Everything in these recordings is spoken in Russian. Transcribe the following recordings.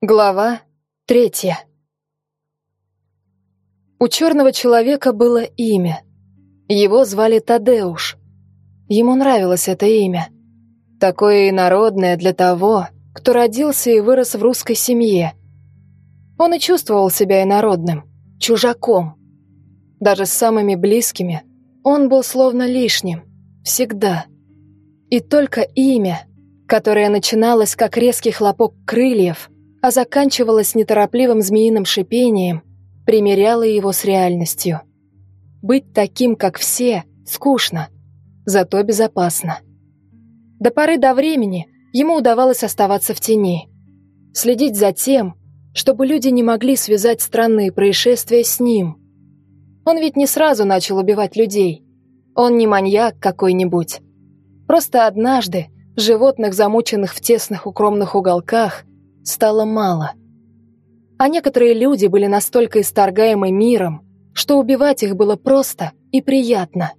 Глава третья. У черного человека было имя. Его звали Тадеуш. Ему нравилось это имя. Такое инородное для того, кто родился и вырос в русской семье. Он и чувствовал себя инородным, чужаком. Даже с самыми близкими он был словно лишним, всегда. И только имя, которое начиналось как резкий хлопок крыльев – а заканчивалась неторопливым змеиным шипением, примеряла его с реальностью. Быть таким, как все, скучно, зато безопасно. До поры до времени ему удавалось оставаться в тени, следить за тем, чтобы люди не могли связать странные происшествия с ним. Он ведь не сразу начал убивать людей. Он не маньяк какой-нибудь. Просто однажды животных, замученных в тесных укромных уголках, стало мало. А некоторые люди были настолько исторгаемы миром, что убивать их было просто и приятно.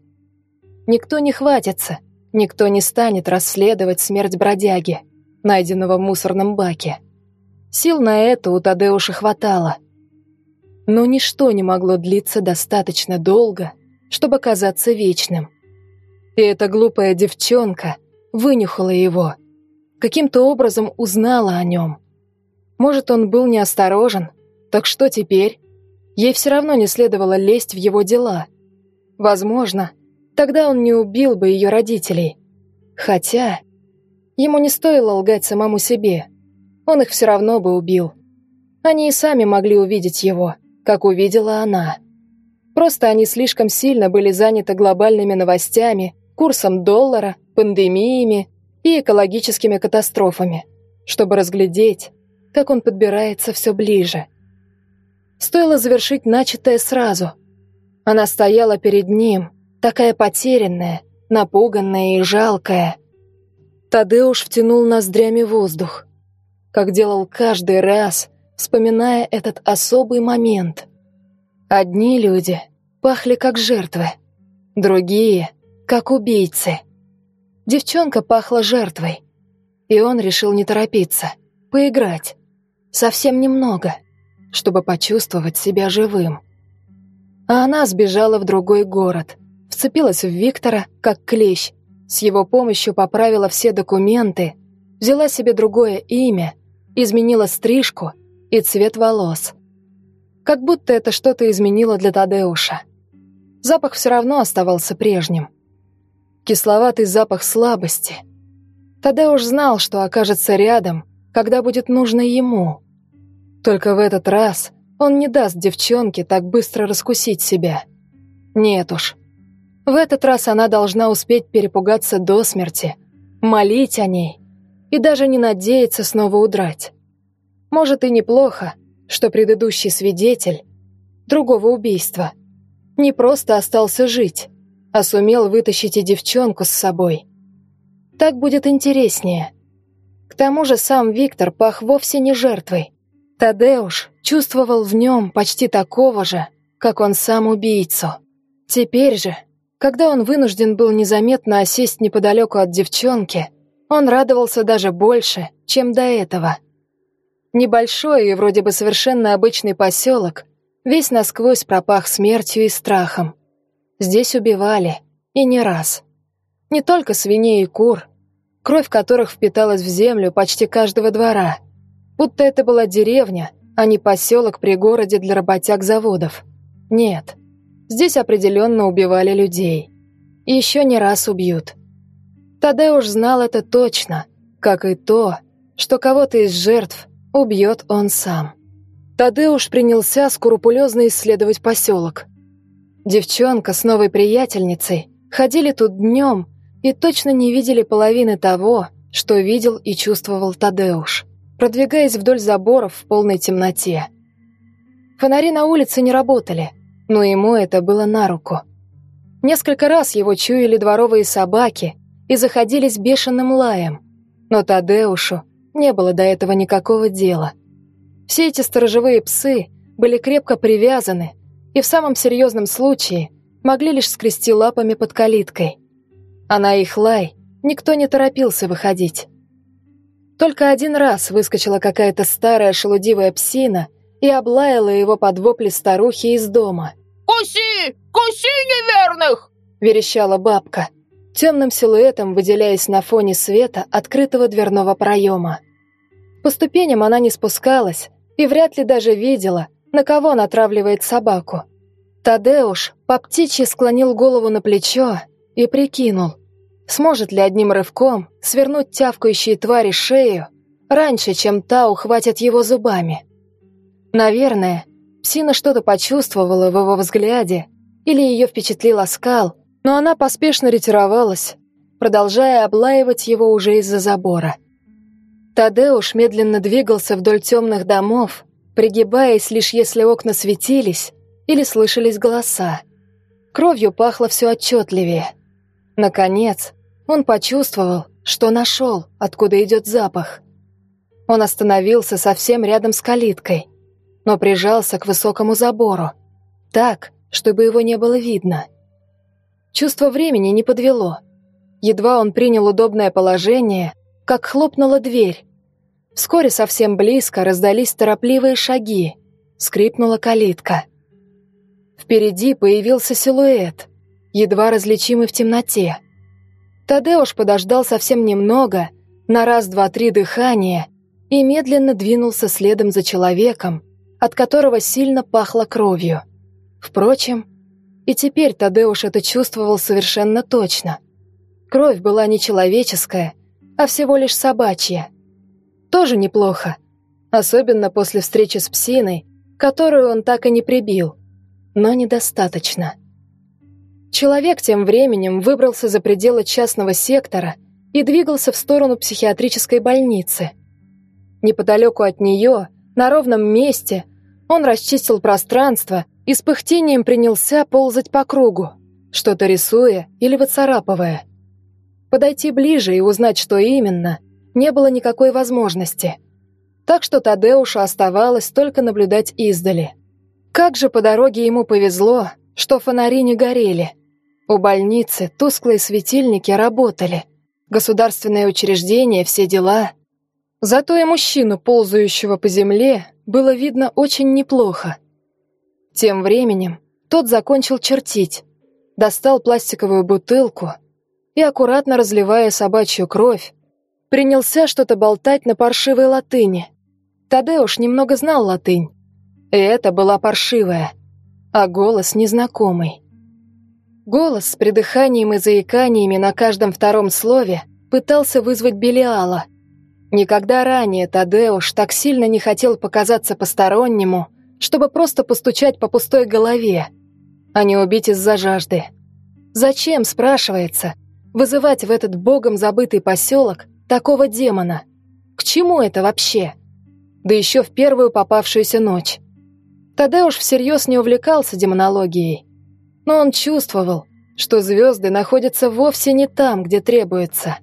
Никто не хватится, никто не станет расследовать смерть бродяги, найденного в мусорном баке. Сил на это у Тадеуша хватало. Но ничто не могло длиться достаточно долго, чтобы казаться вечным. И эта глупая девчонка вынюхала его, каким-то образом узнала о нем – может, он был неосторожен? Так что теперь? Ей все равно не следовало лезть в его дела. Возможно, тогда он не убил бы ее родителей. Хотя... Ему не стоило лгать самому себе. Он их все равно бы убил. Они и сами могли увидеть его, как увидела она. Просто они слишком сильно были заняты глобальными новостями, курсом доллара, пандемиями и экологическими катастрофами, чтобы разглядеть, как он подбирается все ближе. Стоило завершить начатое сразу. Она стояла перед ним, такая потерянная, напуганная и жалкая. Тадеуш втянул ноздрями воздух, как делал каждый раз, вспоминая этот особый момент. Одни люди пахли как жертвы, другие — как убийцы. Девчонка пахла жертвой, и он решил не торопиться, поиграть. Совсем немного, чтобы почувствовать себя живым. А она сбежала в другой город, вцепилась в Виктора, как клещ, с его помощью поправила все документы, взяла себе другое имя, изменила стрижку и цвет волос. Как будто это что-то изменило для Тадеуша. Запах все равно оставался прежним. Кисловатый запах слабости. Тадеуш знал, что окажется рядом, когда будет нужно ему. Только в этот раз он не даст девчонке так быстро раскусить себя. Нет уж. В этот раз она должна успеть перепугаться до смерти, молить о ней и даже не надеяться снова удрать. Может и неплохо, что предыдущий свидетель другого убийства не просто остался жить, а сумел вытащить и девчонку с собой. Так будет интереснее. К тому же сам Виктор пах вовсе не жертвой. Тадеуш чувствовал в нем почти такого же, как он сам убийцу. Теперь же, когда он вынужден был незаметно осесть неподалеку от девчонки, он радовался даже больше, чем до этого. Небольшой и вроде бы совершенно обычный поселок, весь насквозь пропах смертью и страхом. Здесь убивали, и не раз. Не только свиней и кур, кровь которых впиталась в землю почти каждого двора. Будто это была деревня, а не поселок при городе для работяг заводов. Нет, здесь определенно убивали людей. И еще не раз убьют. Тадеуш знал это точно, как и то, что кого-то из жертв убьет он сам. Тадеуш принялся скрупулезно исследовать поселок. Девчонка с новой приятельницей ходили тут днем и точно не видели половины того, что видел и чувствовал Тадеуш, продвигаясь вдоль заборов в полной темноте. Фонари на улице не работали, но ему это было на руку. Несколько раз его чуяли дворовые собаки и заходились бешеным лаем, но Тадеушу не было до этого никакого дела. Все эти сторожевые псы были крепко привязаны и в самом серьезном случае могли лишь скрести лапами под калиткой – а на их лай никто не торопился выходить. Только один раз выскочила какая-то старая шелудивая псина и облаяла его под вопли старухи из дома. «Куси! Куси неверных!» – верещала бабка, темным силуэтом выделяясь на фоне света открытого дверного проема. По ступеням она не спускалась и вряд ли даже видела, на кого натравливает собаку. Тадеуш по птичьи склонил голову на плечо и прикинул, сможет ли одним рывком свернуть тявкающие твари шею раньше, чем та ухватит его зубами. Наверное, псина что-то почувствовала в его взгляде или ее впечатлил оскал, но она поспешно ретировалась, продолжая облаивать его уже из-за забора. Тадеуш медленно двигался вдоль темных домов, пригибаясь лишь если окна светились или слышались голоса. Кровью пахло все отчетливее. Наконец, он почувствовал, что нашел, откуда идет запах. Он остановился совсем рядом с калиткой, но прижался к высокому забору, так, чтобы его не было видно. Чувство времени не подвело. Едва он принял удобное положение, как хлопнула дверь. Вскоре совсем близко раздались торопливые шаги, скрипнула калитка. Впереди появился силуэт, едва различимый в темноте. Тадеуш подождал совсем немного, на раз-два-три дыхания, и медленно двинулся следом за человеком, от которого сильно пахло кровью. Впрочем, и теперь Тадеуш это чувствовал совершенно точно. Кровь была не человеческая, а всего лишь собачья. Тоже неплохо, особенно после встречи с псиной, которую он так и не прибил, но недостаточно. Человек тем временем выбрался за пределы частного сектора и двигался в сторону психиатрической больницы. Неподалеку от нее, на ровном месте, он расчистил пространство и с пыхтением принялся ползать по кругу, что-то рисуя или выцарапывая. Подойти ближе и узнать, что именно, не было никакой возможности. Так что Тадеушу оставалось только наблюдать издали. Как же по дороге ему повезло, что фонари не горели – у больницы тусклые светильники работали. Государственное учреждение, все дела. Зато и мужчину, ползающего по земле, было видно очень неплохо. Тем временем тот закончил чертить, достал пластиковую бутылку и, аккуратно разливая собачью кровь, принялся что-то болтать на паршивой латыни. Тадеуш немного знал латынь, и это была паршивая, а голос незнакомый. Голос с придыханием и заиканиями на каждом втором слове пытался вызвать Белиала. Никогда ранее Тадеуш так сильно не хотел показаться постороннему, чтобы просто постучать по пустой голове, а не убить из-за жажды. Зачем, спрашивается, вызывать в этот богом забытый поселок такого демона? К чему это вообще? Да еще в первую попавшуюся ночь. Тадеуш всерьез не увлекался демонологией но он чувствовал, что звезды находятся вовсе не там, где требуется.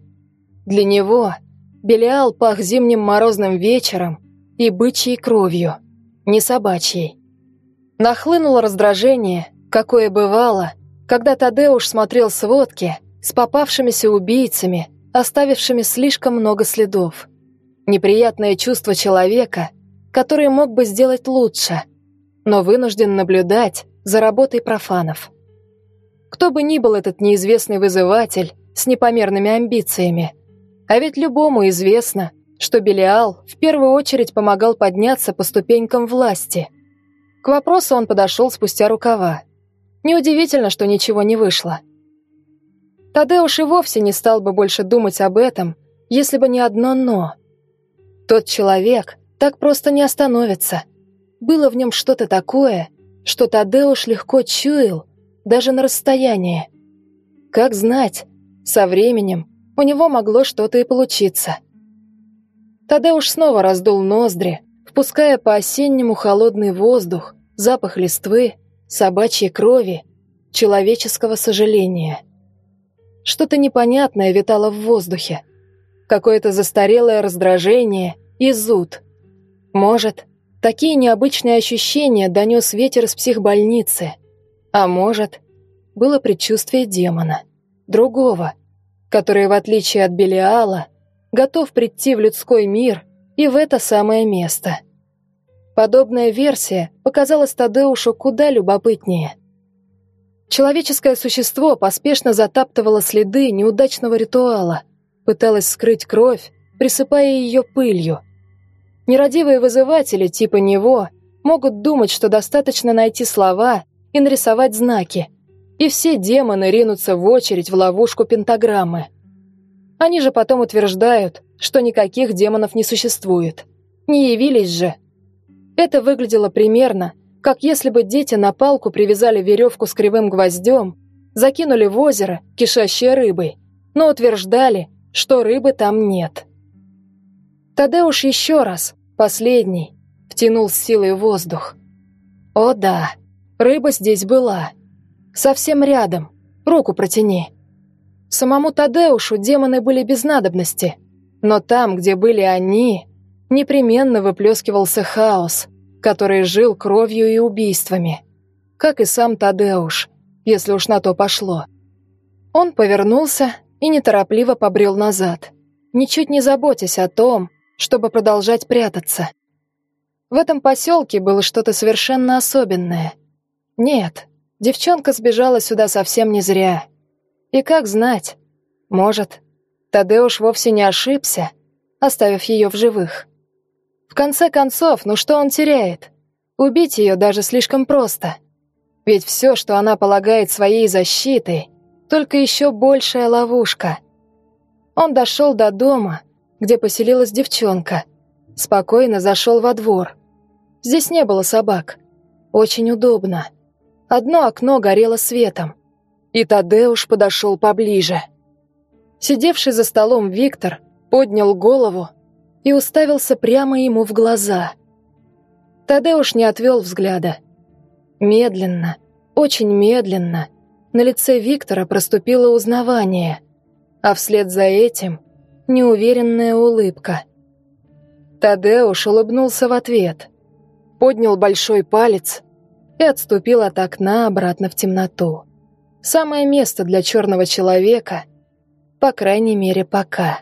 Для него Белиал пах зимним морозным вечером и бычьей кровью, не собачьей. Нахлынуло раздражение, какое бывало, когда Тадеуш смотрел сводки с попавшимися убийцами, оставившими слишком много следов. Неприятное чувство человека, который мог бы сделать лучше, но вынужден наблюдать за работой профанов. Кто бы ни был этот неизвестный вызыватель с непомерными амбициями. А ведь любому известно, что Белиал в первую очередь помогал подняться по ступенькам власти. К вопросу он подошел спустя рукава. Неудивительно, что ничего не вышло. Тадеуш и вовсе не стал бы больше думать об этом, если бы не одно «но». Тот человек так просто не остановится. Было в нем что-то такое, что Тадеуш легко чуял, даже на расстоянии. Как знать, со временем у него могло что-то и получиться. Тадеуш снова раздул ноздри, впуская по-осеннему холодный воздух, запах листвы, собачьей крови, человеческого сожаления. Что-то непонятное витало в воздухе. Какое-то застарелое раздражение и зуд. Может, такие необычные ощущения донес ветер из психбольницы – а может, было предчувствие демона, другого, который, в отличие от Белиала, готов прийти в людской мир и в это самое место. Подобная версия показалась Тадеушу куда любопытнее. Человеческое существо поспешно затаптывало следы неудачного ритуала, пыталось скрыть кровь, присыпая ее пылью. Нерадивые вызыватели типа него могут думать, что достаточно найти слова и нарисовать знаки, и все демоны ринутся в очередь в ловушку пентаграммы. Они же потом утверждают, что никаких демонов не существует. Не явились же. Это выглядело примерно, как если бы дети на палку привязали веревку с кривым гвоздем, закинули в озеро, кишащее рыбой, но утверждали, что рыбы там нет. Тадеуш еще раз, последний, втянул с силой воздух. О да, рыба здесь была. Совсем рядом, руку протяни. Самому Тадеушу демоны были без надобности, но там, где были они, непременно выплескивался хаос, который жил кровью и убийствами, как и сам Тадеуш, если уж на то пошло. Он повернулся и неторопливо побрел назад, ничуть не заботясь о том, чтобы продолжать прятаться. В этом поселке было что-то совершенно особенное. Нет, девчонка сбежала сюда совсем не зря. И как знать, может, Тадеуш вовсе не ошибся, оставив ее в живых. В конце концов, ну что он теряет? Убить ее даже слишком просто. Ведь все, что она полагает своей защитой, только еще большая ловушка. Он дошел до дома, где поселилась девчонка. Спокойно зашел во двор. Здесь не было собак. Очень удобно. Одно окно горело светом. И Тадеуш подошел поближе. Сидевший за столом Виктор поднял голову и уставился прямо ему в глаза. Тадеуш не отвел взгляда. Медленно, очень медленно, на лице Виктора проступило узнавание, а вслед за этим неуверенная улыбка. Тадеуш улыбнулся в ответ, поднял большой палец и отступил от окна обратно в темноту. Самое место для черного человека, по крайней мере, пока.